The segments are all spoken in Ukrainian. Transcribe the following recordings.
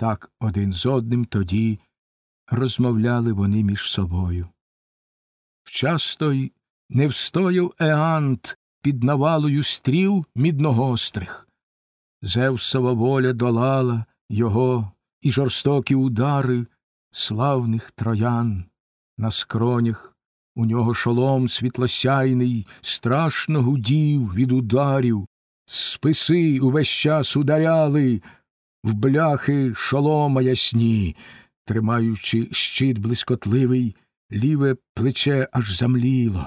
Так один з одним тоді розмовляли вони між собою. Вчасто й не встояв Еант під навалою стріл мідногострих. Зевсова воля долала його і жорстокі удари славних троян. На скронях у нього шолом світлосяйний страшно гудів від ударів, списи увесь час ударяли в бляхи шолома ясні, тримаючи щит блискотливий, ліве плече аж замліло.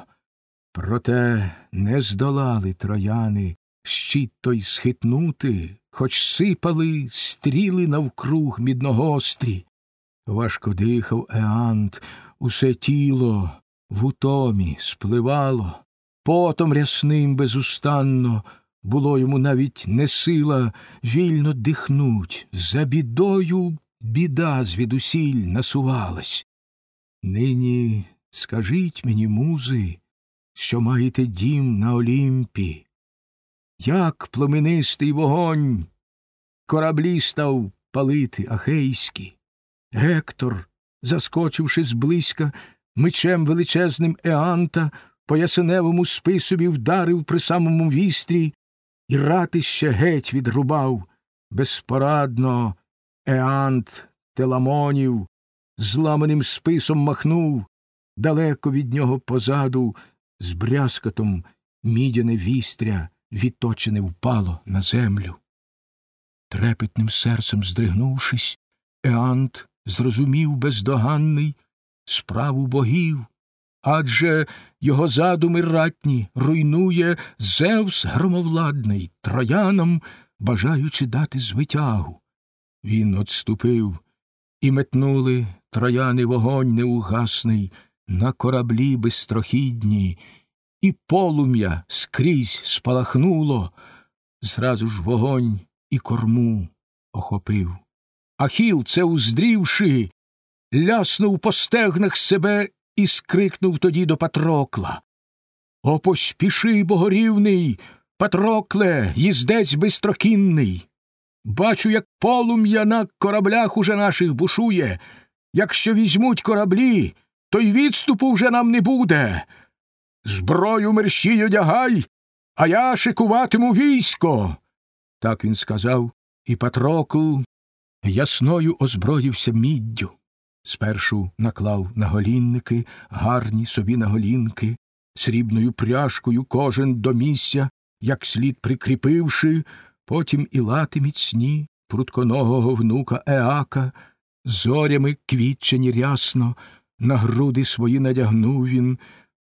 Проте не здолали трояни щит той схитнути, хоч сипали стріли навкруг мідногострі. Важко дихав Еант, усе тіло в утомі спливало, потом рясним безустанно було йому навіть не сила вільно дихнуть, за бідою біда звідусіль насувалась. Нині скажіть мені, музи, що маєте дім на Олімпі, як пломенистий вогонь кораблі став палити ахейські. Гектор, заскочивши зблизька, мечем величезним Еанта по ясеневому списові вдарив при самому вістрі і ратище геть відрубав безпорадно Еант Теламонів, зламаним списом махнув, далеко від нього позаду, з брязкотом мідяне вістря відточене впало на землю. Трепетним серцем здригнувшись, Еант зрозумів бездоганний справу богів, адже його задуми ратні руйнує Зевс громовладний, троянам, бажаючи дати звитягу. Він отступив, і метнули трояни вогонь неугасний на кораблі безстрохідні, і полум'я скрізь спалахнуло, зразу ж вогонь і корму охопив. Ахіл, це уздрівши, ляснув по стегнах себе і скрикнув тоді до Патрокла. О, поспіши, богорівний, Патрокле, їздець бистрокінний. Бачу, як полум'я на кораблях уже наших бушує. Якщо візьмуть кораблі, то й відступу вже нам не буде. Зброю мерщій одягай, а я шикуватиму військо. Так він сказав, і Патрокл ясною озброївся міддю. Спершу наклав на голінники, гарні собі наголінки, срібною пряжкою кожен до місця, як слід прикріпивши, потім і лати міцні прутконогого внука Еака, зорями квітчені рясно, на груди свої надягнув він,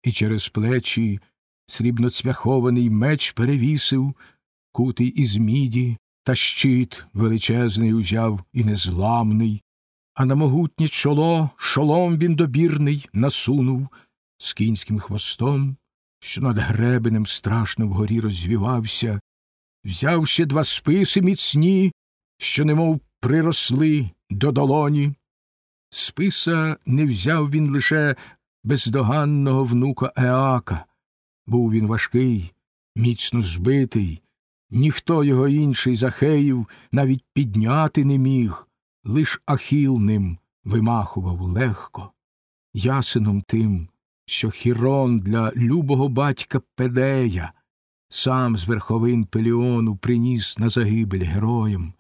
і через плечі срібноцвяхований меч перевісив, кутий із міді, та щит величезний узяв і незламний, а на могутнє чоло шолом він добірний насунув з кінським хвостом, що над гребенем страшно вгорі розвівався, взяв ще два списи міцні, що немов приросли до долоні. Списа не взяв він лише бездоганного внука Еака. Був він важкий, міцно збитий, ніхто його інший захеїв навіть підняти не міг, лиш Ахіл ним вимахував легко, ясеном тим, що Хірон для любого батька Педея сам з верховин Пеліону приніс на загибель героям.